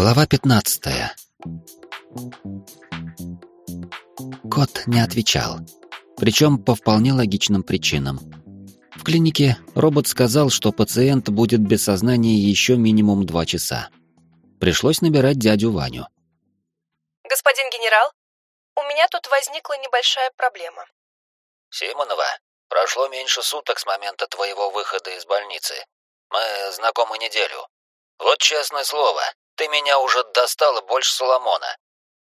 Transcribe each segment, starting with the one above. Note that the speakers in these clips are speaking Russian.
Глава 15. Кот не отвечал, причем по вполне логичным причинам. В клинике робот сказал, что пациент будет без сознания еще минимум два часа. Пришлось набирать дядю Ваню. Господин генерал, у меня тут возникла небольшая проблема. Симонова, прошло меньше суток с момента твоего выхода из больницы. Мы знакомы неделю. Вот честное слово, ты меня уже достала больше Соломона.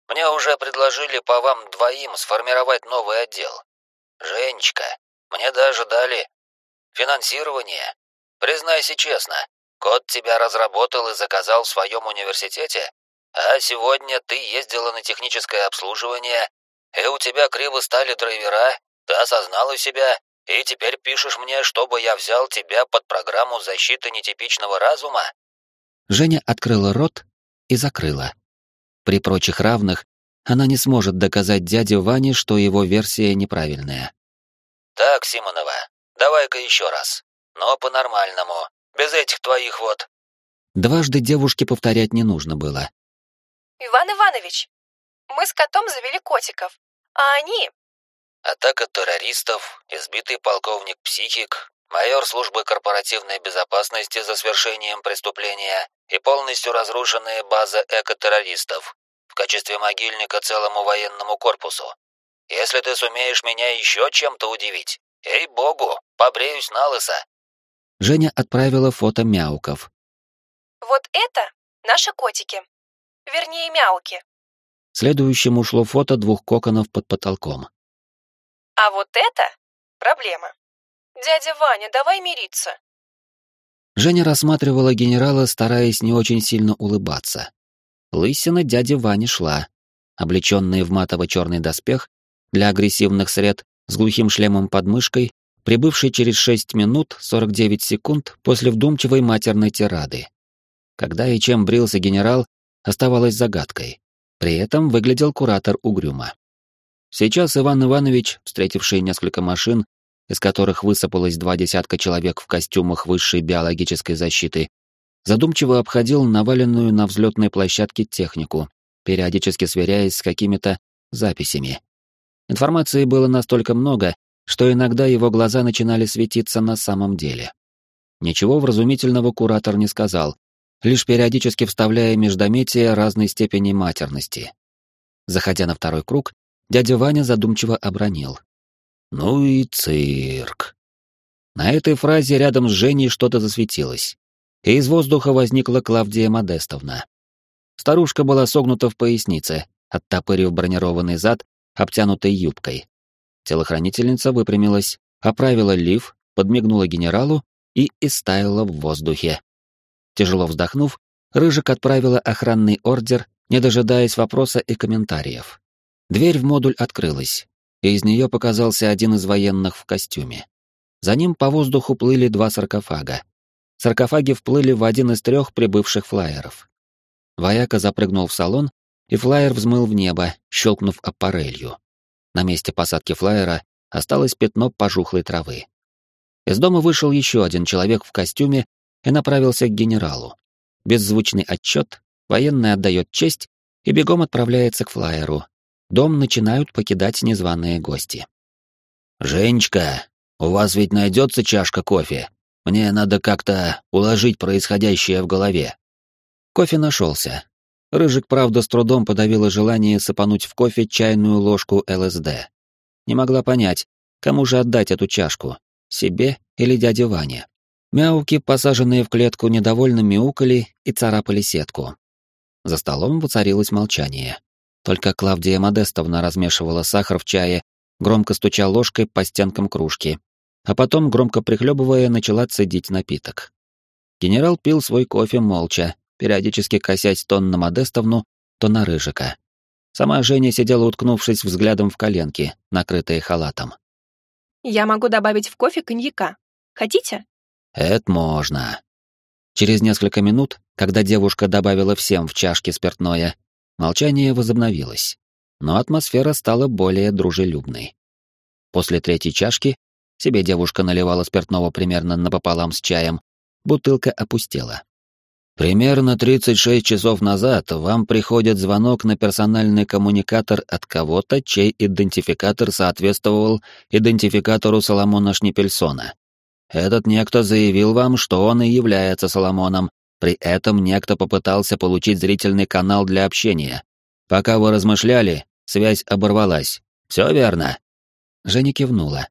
Мне уже предложили по вам двоим сформировать новый отдел. Женечка, мне даже дали финансирование. Признайся честно, код тебя разработал и заказал в своем университете, а сегодня ты ездила на техническое обслуживание, и у тебя криво стали драйвера, ты осознала себя, и теперь пишешь мне, чтобы я взял тебя под программу защиты нетипичного разума? Женя открыла рот и закрыла. При прочих равных она не сможет доказать дяде Ване, что его версия неправильная. Так, Симонова, давай-ка еще раз. Но по-нормальному, без этих твоих вот. Дважды девушке повторять не нужно было. Иван Иванович, мы с котом завели котиков, а они... Атака террористов, избитый полковник-психик, майор службы корпоративной безопасности за свершением преступления и полностью разрушенная база экотеррористов в качестве могильника целому военному корпусу. Если ты сумеешь меня еще чем-то удивить, ей-богу, побреюсь на лысо. Женя отправила фото мяуков. Вот это наши котики. Вернее, мяуки. Следующим ушло фото двух коконов под потолком. А вот это проблема. «Дядя Ваня, давай мириться!» Женя рассматривала генерала, стараясь не очень сильно улыбаться. Лысина дяди Вани шла, облеченный в матово-черный доспех для агрессивных сред с глухим шлемом под мышкой, прибывший через 6 минут 49 секунд после вдумчивой матерной тирады. Когда и чем брился генерал, оставалось загадкой. При этом выглядел куратор угрюмо. Сейчас Иван Иванович, встретивший несколько машин, из которых высыпалось два десятка человек в костюмах высшей биологической защиты, задумчиво обходил наваленную на взлетной площадке технику, периодически сверяясь с какими-то записями. Информации было настолько много, что иногда его глаза начинали светиться на самом деле. Ничего вразумительного куратор не сказал, лишь периодически вставляя междометия разной степени матерности. Заходя на второй круг, дядя Ваня задумчиво обронил. Ну и цирк. На этой фразе рядом с Женей что-то засветилось, и из воздуха возникла Клавдия Модестовна. Старушка была согнута в пояснице, оттопырив бронированный зад, обтянутой юбкой. Телохранительница выпрямилась, оправила лиф, подмигнула генералу и истаяла в воздухе. Тяжело вздохнув, Рыжик отправила охранный ордер, не дожидаясь вопроса и комментариев. Дверь в модуль открылась, и из нее показался один из военных в костюме. За ним по воздуху плыли два саркофага. Саркофаги вплыли в один из трех прибывших флайеров. Вояка запрыгнул в салон, и флайер взмыл в небо, щелкнув аппарелью. На месте посадки флайера осталось пятно пожухлой травы. Из дома вышел еще один человек в костюме и направился к генералу. Беззвучный отчет, военный отдает честь и бегом отправляется к флайеру, дом начинают покидать незваные гости. «Женечка, у вас ведь найдется чашка кофе? Мне надо как-то уложить происходящее в голове». Кофе нашелся. Рыжик, правда, с трудом подавила желание сыпануть в кофе чайную ложку ЛСД. Не могла понять, кому же отдать эту чашку, себе или дяде Ване. Мяуки, посаженные в клетку, недовольно мяукали и царапали сетку. За столом воцарилось молчание. Только Клавдия Модестовна размешивала сахар в чае, громко стуча ложкой по стенкам кружки, а потом, громко прихлебывая, начала цедить напиток. Генерал пил свой кофе молча, периодически косясь то на Модестовну, то на Рыжика. Сама Женя сидела, уткнувшись взглядом в коленки, накрытые халатом. «Я могу добавить в кофе коньяка. Хотите?» «Это можно». Через несколько минут, когда девушка добавила всем в чашки спиртное, Молчание возобновилось, но атмосфера стала более дружелюбной. После третьей чашки себе девушка наливала спиртного примерно напополам с чаем, бутылка опустела. Примерно 36 часов назад вам приходит звонок на персональный коммуникатор от кого-то, чей идентификатор соответствовал идентификатору Соломона Шнипельсона. Этот некто заявил вам, что он и является Соломоном, при этом некто попытался получить зрительный канал для общения. Пока вы размышляли, связь оборвалась. Все верно?» Женя кивнула.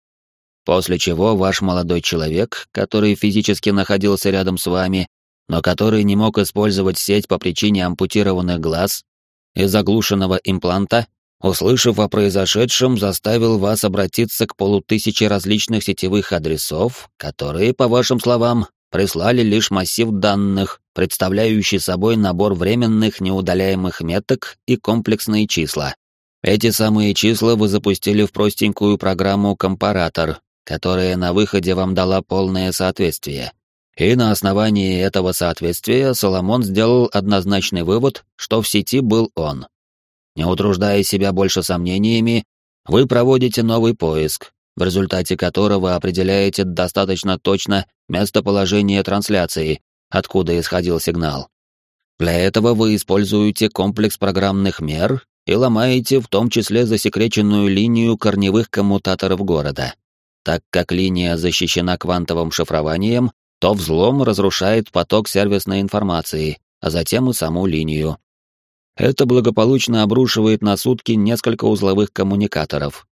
После чего ваш молодой человек, который физически находился рядом с вами, но который не мог использовать сеть по причине ампутированных глаз и заглушенного импланта, услышав о произошедшем, заставил вас обратиться к полутысяче различных сетевых адресов, которые, по вашим словам, прислали лишь массив данных, представляющий собой набор временных неудаляемых меток и комплексные числа. Эти самые числа вы запустили в простенькую программу «Компаратор», которая на выходе вам дала полное соответствие. И на основании этого соответствия Соломон сделал однозначный вывод, что в сети был он. Не утруждая себя больше сомнениями, вы проводите новый поиск, в результате которого определяете достаточно точно местоположение трансляции, откуда исходил сигнал. Для этого вы используете комплекс программных мер и ломаете в том числе засекреченную линию корневых коммутаторов города. Так как линия защищена квантовым шифрованием, то взлом разрушает поток сервисной информации, а затем и саму линию. Это благополучно обрушивает на сутки несколько узловых коммуникаторов.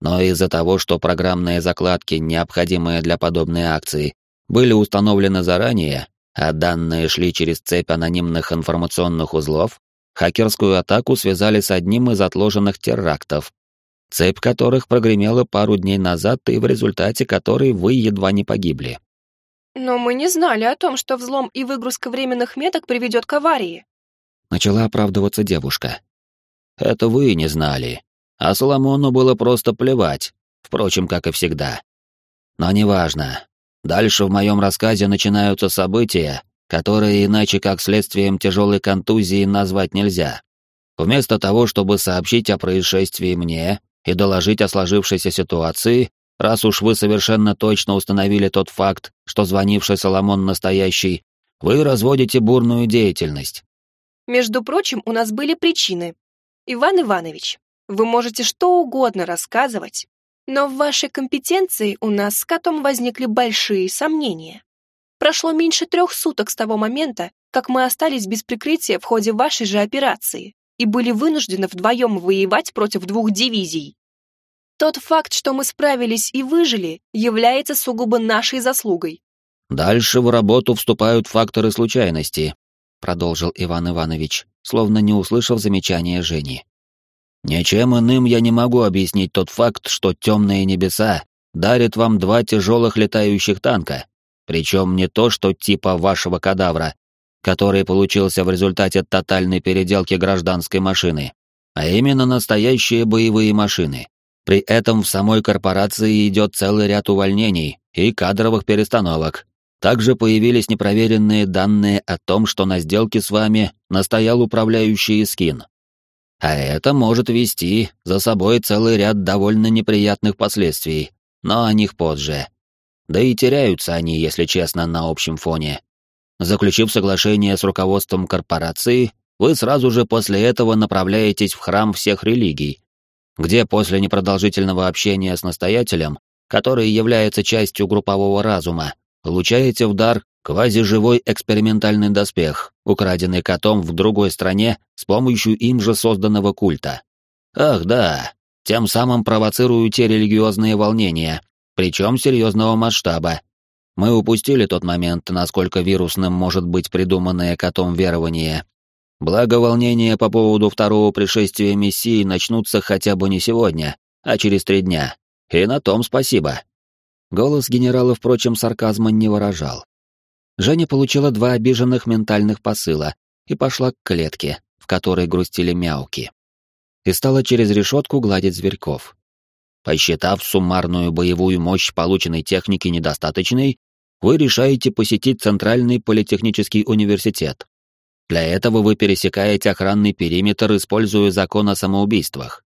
Но из-за того, что программные закладки, необходимые для подобной акции, были установлены заранее, а данные шли через цепь анонимных информационных узлов, хакерскую атаку связали с одним из отложенных терактов, цепь которых прогремела пару дней назад и в результате которой вы едва не погибли. Но мы не знали о том, что взлом и выгрузка временных меток приведет к аварии. Начала оправдываться девушка. Это вы не знали. А Соломону было просто плевать. Впрочем, как и всегда. Но неважно. Дальше в моем рассказе начинаются события, которые иначе как следствием тяжелой контузии назвать нельзя. Вместо того, чтобы сообщить о происшествии мне и доложить о сложившейся ситуации, Раз уж вы совершенно точно установили тот факт, что звонивший Соломон настоящий, вы разводите бурную деятельность. Между прочим, у нас были причины. Иван Иванович, вы можете что угодно рассказывать, но в вашей компетенции у нас с котом возникли большие сомнения. Прошло меньше трех суток с того момента, как мы остались без прикрытия в ходе вашей же операции и были вынуждены вдвоем воевать против двух дивизий. Тот факт, что мы справились и выжили, является сугубо нашей заслугой. Дальше в работу вступают факторы случайности, продолжил Иван Иванович, словно не услышав замечания Жени. Ничем иным я не могу объяснить тот факт, что темные небеса дарят вам два тяжелых летающих танка, причем не то, что типа вашего кадавра, который получился в результате тотальной переделки гражданской машины, а именно настоящие боевые машины, при этом в самой корпорации идет целый ряд увольнений и кадровых перестановок. Также появились непроверенные данные о том, что на сделке с вами настоял управляющий скин. А это может вести за собой целый ряд довольно неприятных последствий, но о них позже. Да и теряются они, если честно, на общем фоне. Заключив соглашение с руководством корпорации, вы сразу же после этого направляетесь в храм всех религий, где после непродолжительного общения с настоятелем, который является частью группового разума, получаете в дар квазиживой экспериментальный доспех, украденный котом в другой стране с помощью им же созданного культа. Ах да, тем самым провоцируете религиозные волнения, причем серьезного масштаба. Мы упустили тот момент, насколько вирусным может быть придуманное котом верование, Благо, волнения по поводу второго пришествия Мессии начнутся хотя бы не сегодня, а через три дня. И на том спасибо. Голос генерала, впрочем, сарказма не выражал. Женя получила два обиженных ментальных посыла и пошла к клетке, в которой грустили мяуки. И стала через решетку гладить зверьков. Посчитав суммарную боевую мощь полученной техники недостаточной, вы решаете посетить Центральный политехнический университет, для этого вы пересекаете охранный периметр, используя закон о самоубийствах.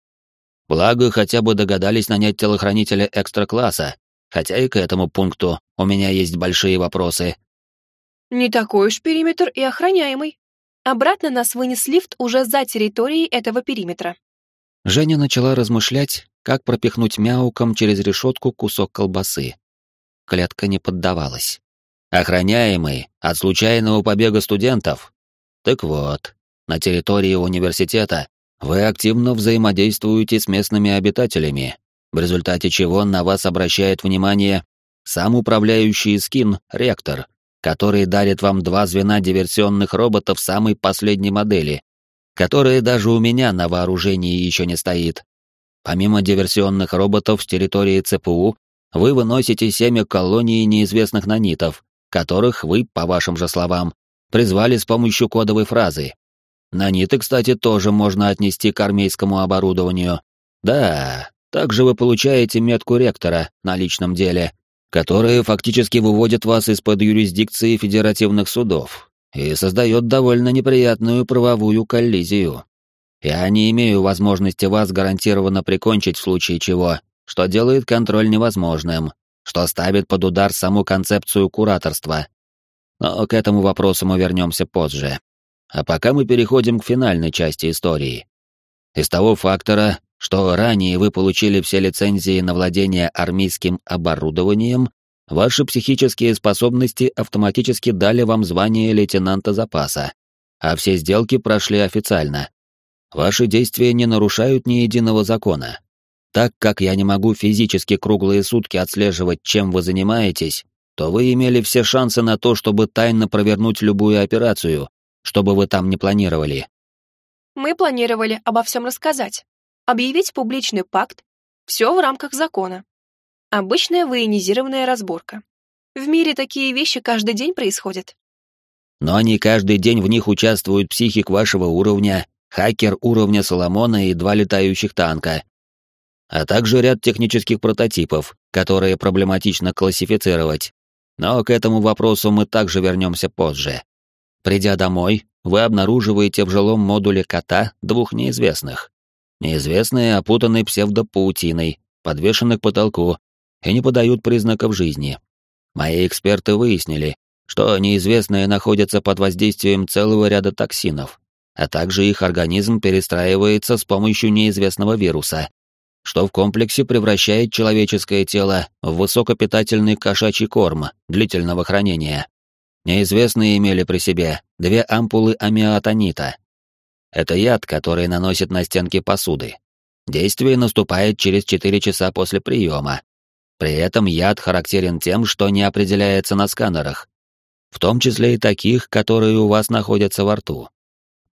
Благо, хотя бы догадались нанять телохранителя экстра-класса, хотя и к этому пункту у меня есть большие вопросы. Не такой уж периметр и охраняемый. Обратно нас вынес лифт уже за территорией этого периметра. Женя начала размышлять, как пропихнуть мяуком через решетку кусок колбасы. Клетка не поддавалась. Охраняемый от случайного побега студентов. Так вот, на территории университета вы активно взаимодействуете с местными обитателями, в результате чего на вас обращает внимание сам управляющий скин, ректор, который дарит вам два звена диверсионных роботов самой последней модели, которые даже у меня на вооружении еще не стоит. Помимо диверсионных роботов с территории ЦПУ, вы выносите семя колонии неизвестных нанитов, которых вы, по вашим же словам, призвали с помощью кодовой фразы. Наниты, кстати, тоже можно отнести к армейскому оборудованию. Да, также вы получаете метку ректора на личном деле, которая фактически выводит вас из-под юрисдикции федеративных судов и создает довольно неприятную правовую коллизию. Я не имею возможности вас гарантированно прикончить в случае чего, что делает контроль невозможным, что ставит под удар саму концепцию кураторства. Но к этому вопросу мы вернемся позже. А пока мы переходим к финальной части истории. Из того фактора, что ранее вы получили все лицензии на владение армейским оборудованием, ваши психические способности автоматически дали вам звание лейтенанта запаса, а все сделки прошли официально, Ваши действия не нарушают ни единого закона. Так как я не могу физически круглые сутки отслеживать, чем вы занимаетесь, то вы имели все шансы на то, чтобы тайно провернуть любую операцию, чтобы вы там не планировали. Мы планировали обо всем рассказать, объявить публичный пакт, все в рамках закона. Обычная военизированная разборка. В мире такие вещи каждый день происходят. Но не каждый день в них участвуют психик вашего уровня хакер уровня Соломона и два летающих танка, а также ряд технических прототипов, которые проблематично классифицировать. Но к этому вопросу мы также вернемся позже. Придя домой, вы обнаруживаете в жилом модуле кота двух неизвестных. Неизвестные опутаны псевдопаутиной, подвешены к потолку и не подают признаков жизни. Мои эксперты выяснили, что неизвестные находятся под воздействием целого ряда токсинов, а также их организм перестраивается с помощью неизвестного вируса, что в комплексе превращает человеческое тело в высокопитательный кошачий корм длительного хранения. Неизвестные имели при себе две ампулы амиотонита. Это яд, который наносит на стенки посуды. Действие наступает через 4 часа после приема. При этом яд характерен тем, что не определяется на сканерах, в том числе и таких, которые у вас находятся во рту.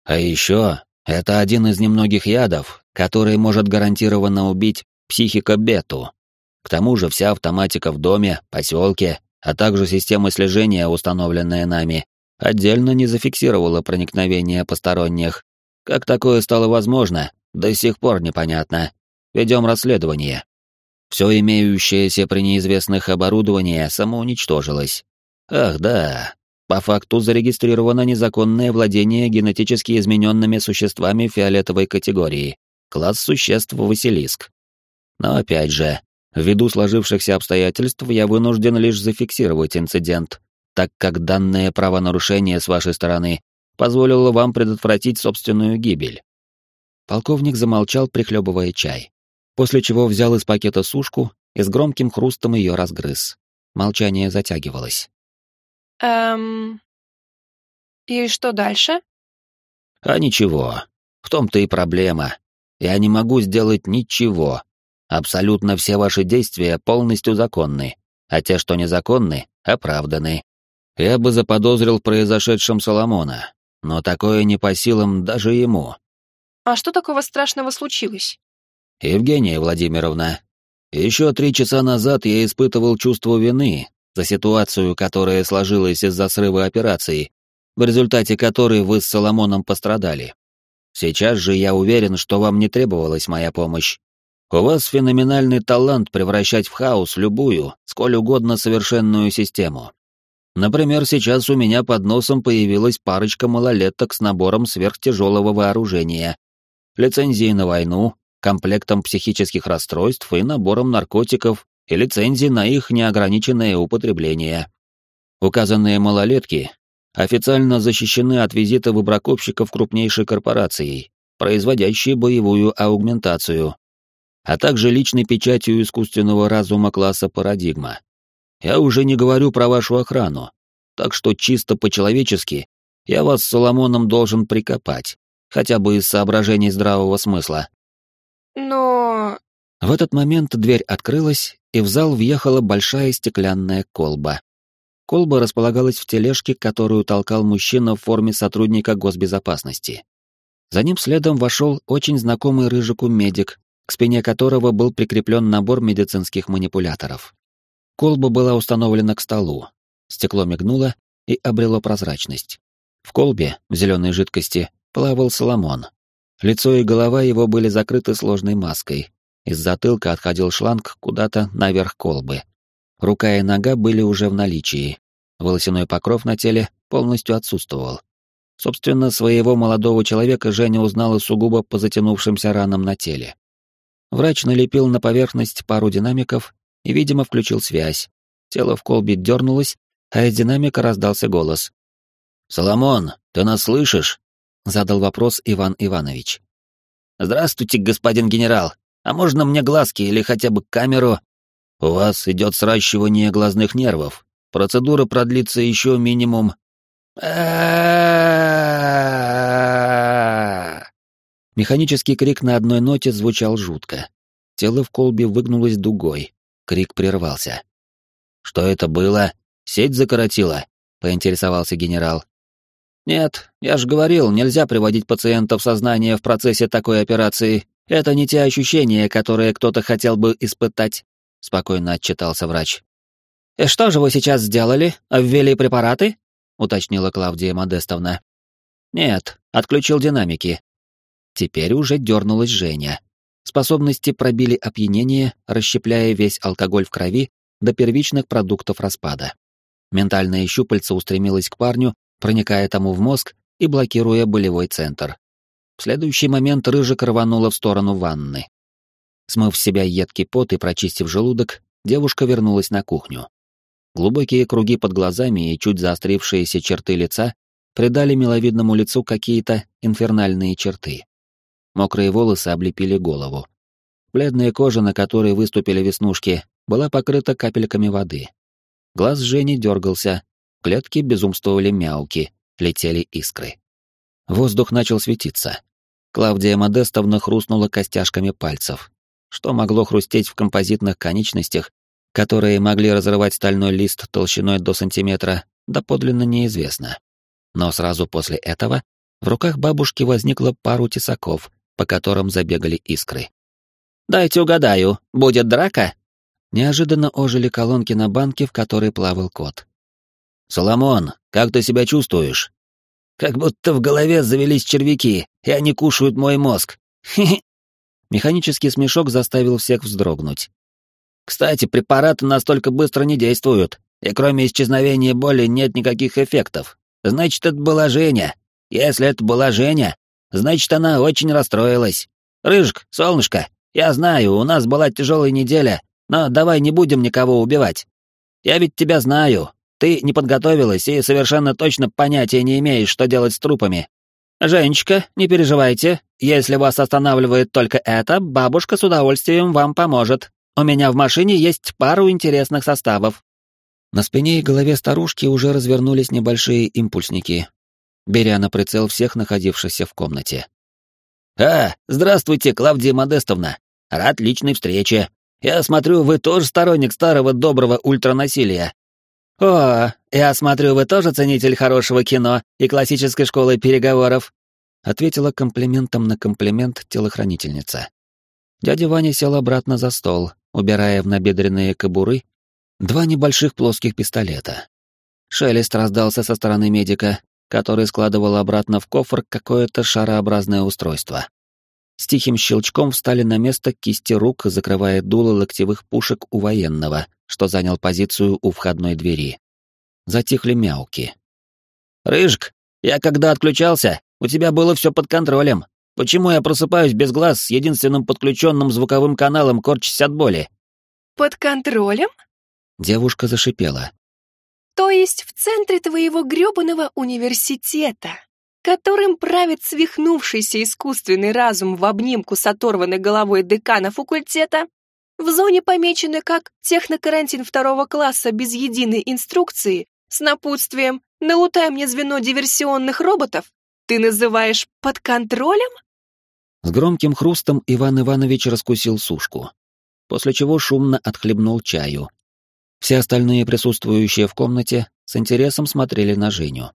А еще это один из немногих ядов, который может гарантированно убить психика-бету. К тому же вся автоматика в доме, поселке, а также система слежения, установленная нами, отдельно не зафиксировала проникновение посторонних. Как такое стало возможно, до сих пор непонятно. Ведем расследование. Все имеющееся при неизвестных оборудование самоуничтожилось. Ах да, по факту зарегистрировано незаконное владение генетически измененными существами фиолетовой категории, класс существ Василиск. Но опять же, ввиду сложившихся обстоятельств я вынужден лишь зафиксировать инцидент, так как данное правонарушение с вашей стороны позволило вам предотвратить собственную гибель. Полковник замолчал, прихлебывая чай, после чего взял из пакета сушку и с громким хрустом ее разгрыз. Молчание затягивалось. Эм... И что дальше? А ничего. В том-то и проблема. Я не могу сделать ничего. Абсолютно все ваши действия полностью законны, а те, что незаконны, оправданы. Я бы заподозрил в произошедшем Соломона, но такое не по силам даже ему. А что такого страшного случилось? Евгения Владимировна, еще три часа назад я испытывал чувство вины за ситуацию, которая сложилась из-за срыва операции, в результате которой вы с Соломоном пострадали. Сейчас же я уверен, что вам не требовалась моя помощь. У вас феноменальный талант превращать в хаос любую, сколь угодно совершенную систему. Например, сейчас у меня под носом появилась парочка малолеток с набором сверхтяжелого вооружения, лицензией на войну, комплектом психических расстройств и набором наркотиков и лицензии на их неограниченное употребление. Указанные малолетки официально защищены от визита выбракопщиков крупнейшей корпорацией, производящей боевую аугментацию, а также личной печатью искусственного разума класса «Парадигма». Я уже не говорю про вашу охрану, так что чисто по-человечески я вас с Соломоном должен прикопать, хотя бы из соображений здравого смысла. Но... В этот момент дверь открылась, и в зал въехала большая стеклянная колба. Колба располагалась в тележке, которую толкал мужчина в форме сотрудника госбезопасности. За ним следом вошел очень знакомый рыжику медик, к спине которого был прикреплен набор медицинских манипуляторов. Колба была установлена к столу. Стекло мигнуло и обрело прозрачность. В колбе, в зеленой жидкости, плавал Соломон. Лицо и голова его были закрыты сложной маской. Из затылка отходил шланг куда-то наверх колбы. Рука и нога были уже в наличии. Волосяной покров на теле полностью отсутствовал. Собственно, своего молодого человека Женя узнала сугубо по затянувшимся ранам на теле. Врач налепил на поверхность пару динамиков и, видимо, включил связь. Тело в колбе дернулось, а из динамика раздался голос. «Соломон, ты нас слышишь?» — задал вопрос Иван Иванович. «Здравствуйте, господин генерал. А можно мне глазки или хотя бы камеру?» «У вас идет сращивание глазных нервов. Процедура продлится еще минимум...» Механический крик на одной ноте звучал жутко. Тело в колбе выгнулось дугой, Крик прервался. «Что это было? Сеть закоротила?» — поинтересовался генерал. «Нет, я же говорил, нельзя приводить пациента в сознание в процессе такой операции. Это не те ощущения, которые кто-то хотел бы испытать», — спокойно отчитался врач. «И что же вы сейчас сделали? Ввели препараты?» — уточнила Клавдия Модестовна. «Нет, отключил динамики». Теперь уже дернулась Женя. Способности пробили опьянение, расщепляя весь алкоголь в крови до первичных продуктов распада. Ментальное щупальце устремилось к парню, проникая тому в мозг и блокируя болевой центр. В следующий момент рыжик рванула в сторону ванны. Смыв с себя едкий пот и прочистив желудок, девушка вернулась на кухню. Глубокие круги под глазами и чуть заострившиеся черты лица придали миловидному лицу какие-то инфернальные черты. Мокрые волосы облепили голову. Бледная кожа, на которой выступили веснушки, была покрыта капельками воды. Глаз Жени дергался, клетки безумствовали мяуки, летели искры. Воздух начал светиться. Клавдия Модестовна хрустнула костяшками пальцев. Что могло хрустеть в композитных конечностях, которые могли разрывать стальной лист толщиной до сантиметра, доподлинно неизвестно. Но сразу после этого в руках бабушки возникло пару тесаков, по которым забегали искры. «Дайте угадаю, будет драка?» Неожиданно ожили колонки на банке, в которой плавал кот. «Соломон, как ты себя чувствуешь?» «Как будто в голове завелись червяки, и они кушают мой мозг. Хе-хе!» Механический смешок заставил всех вздрогнуть. «Кстати, препараты настолько быстро не действуют, и кроме исчезновения боли нет никаких эффектов. Значит, это была Женя. Если это была Женя, Значит, она очень расстроилась. Рыжик, солнышко, я знаю, у нас была тяжелая неделя, но давай не будем никого убивать. Я ведь тебя знаю. Ты не подготовилась и совершенно точно понятия не имеешь, что делать с трупами. Женечка, не переживайте. Если вас останавливает только это, бабушка с удовольствием вам поможет. У меня в машине есть пару интересных составов. На спине и голове старушки уже развернулись небольшие импульсники, беря на прицел всех находившихся в комнате. «А, здравствуйте, Клавдия Модестовна! Рад личной встрече. Я смотрю, вы тоже сторонник старого доброго ультранасилия». «О, я смотрю, вы тоже ценитель хорошего кино и классической школы переговоров», ответила комплиментом на комплимент телохранительница. Дядя Ваня сел обратно за стол, убирая в набедренные кобуры два небольших плоских пистолета. Шелест раздался со стороны медика, который складывал обратно в кофр какое-то шарообразное устройство. С тихим щелчком встали на место кисти рук, закрывая дуло локтевых пушек у военного, что занял позицию у входной двери. Затихли мяуки. «Рыжик, я когда отключался, у тебя было все под контролем. Почему я просыпаюсь без глаз с единственным подключенным звуковым каналом, корчась от боли?» «Под контролем?» Девушка зашипела. То есть в центре твоего грёбаного университета, которым правит свихнувшийся искусственный разум в обнимку с оторванной головой декана факультета, в зоне помечены как технокарантин второго класса без единой инструкции с напутствием «налутай мне звено диверсионных роботов», ты называешь под контролем? С громким хрустом Иван Иванович раскусил сушку, после чего шумно отхлебнул чаю. Все остальные присутствующие в комнате с интересом смотрели на Женю.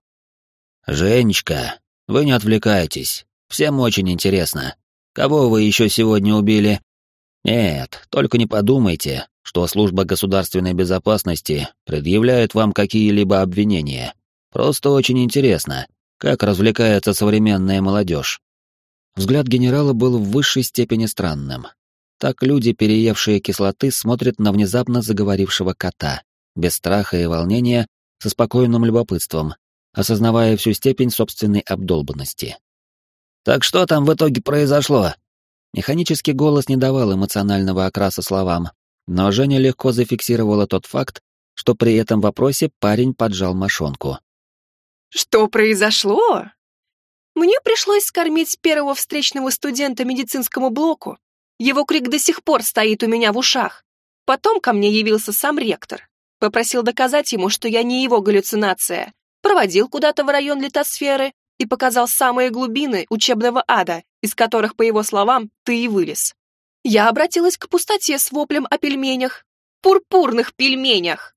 «Женечка, вы не отвлекайтесь. Всем очень интересно. Кого вы еще сегодня убили?» «Нет, только не подумайте, что служба государственной безопасности предъявляет вам какие-либо обвинения. Просто очень интересно, как развлекается современная молодежь. Взгляд генерала был в высшей степени странным. Так люди, переевшие кислоты, смотрят на внезапно заговорившего кота, без страха и волнения, со спокойным любопытством, осознавая всю степень собственной обдолбанности. «Так что там в итоге произошло?» Механический голос не давал эмоционального окраса словам, но Женя легко зафиксировала тот факт, что при этом вопросе парень поджал мошонку. «Что произошло?» Мне пришлось скормить первого встречного студента медицинскому блоку. Его крик до сих пор стоит у меня в ушах. Потом ко мне явился сам ректор. Попросил доказать ему, что я не его галлюцинация. Проводил куда-то в район литосферы и показал самые глубины учебного ада, из которых, по его словам, ты и вылез. Я обратилась к пустоте с воплем о пельменях. Пурпурных пельменях!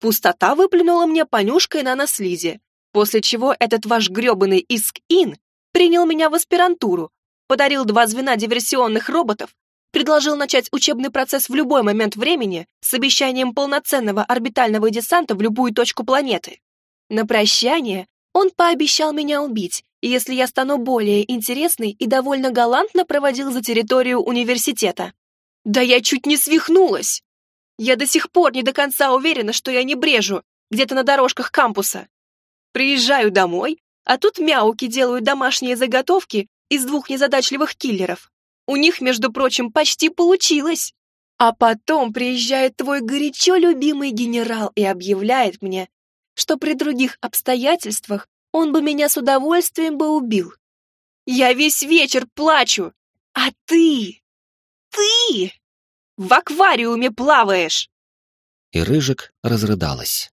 Пустота выплюнула мне понюшкой на наслизе, после чего этот ваш грёбаный Иск-Ин принял меня в аспирантуру, подарил два звена диверсионных роботов, предложил начать учебный процесс в любой момент времени с обещанием полноценного орбитального десанта в любую точку планеты. На прощание он пообещал меня убить, если я стану более интересной и довольно галантно проводил за территорию университета. Да я чуть не свихнулась! Я до сих пор не до конца уверена, что я не брежу где-то на дорожках кампуса. Приезжаю домой, а тут мяуки делают домашние заготовки из двух незадачливых киллеров. У них, между прочим, почти получилось. А потом приезжает твой горячо любимый генерал и объявляет мне, что при других обстоятельствах он бы меня с удовольствием бы убил. Я весь вечер плачу, а ты, ты в аквариуме плаваешь. И Рыжик разрыдалась.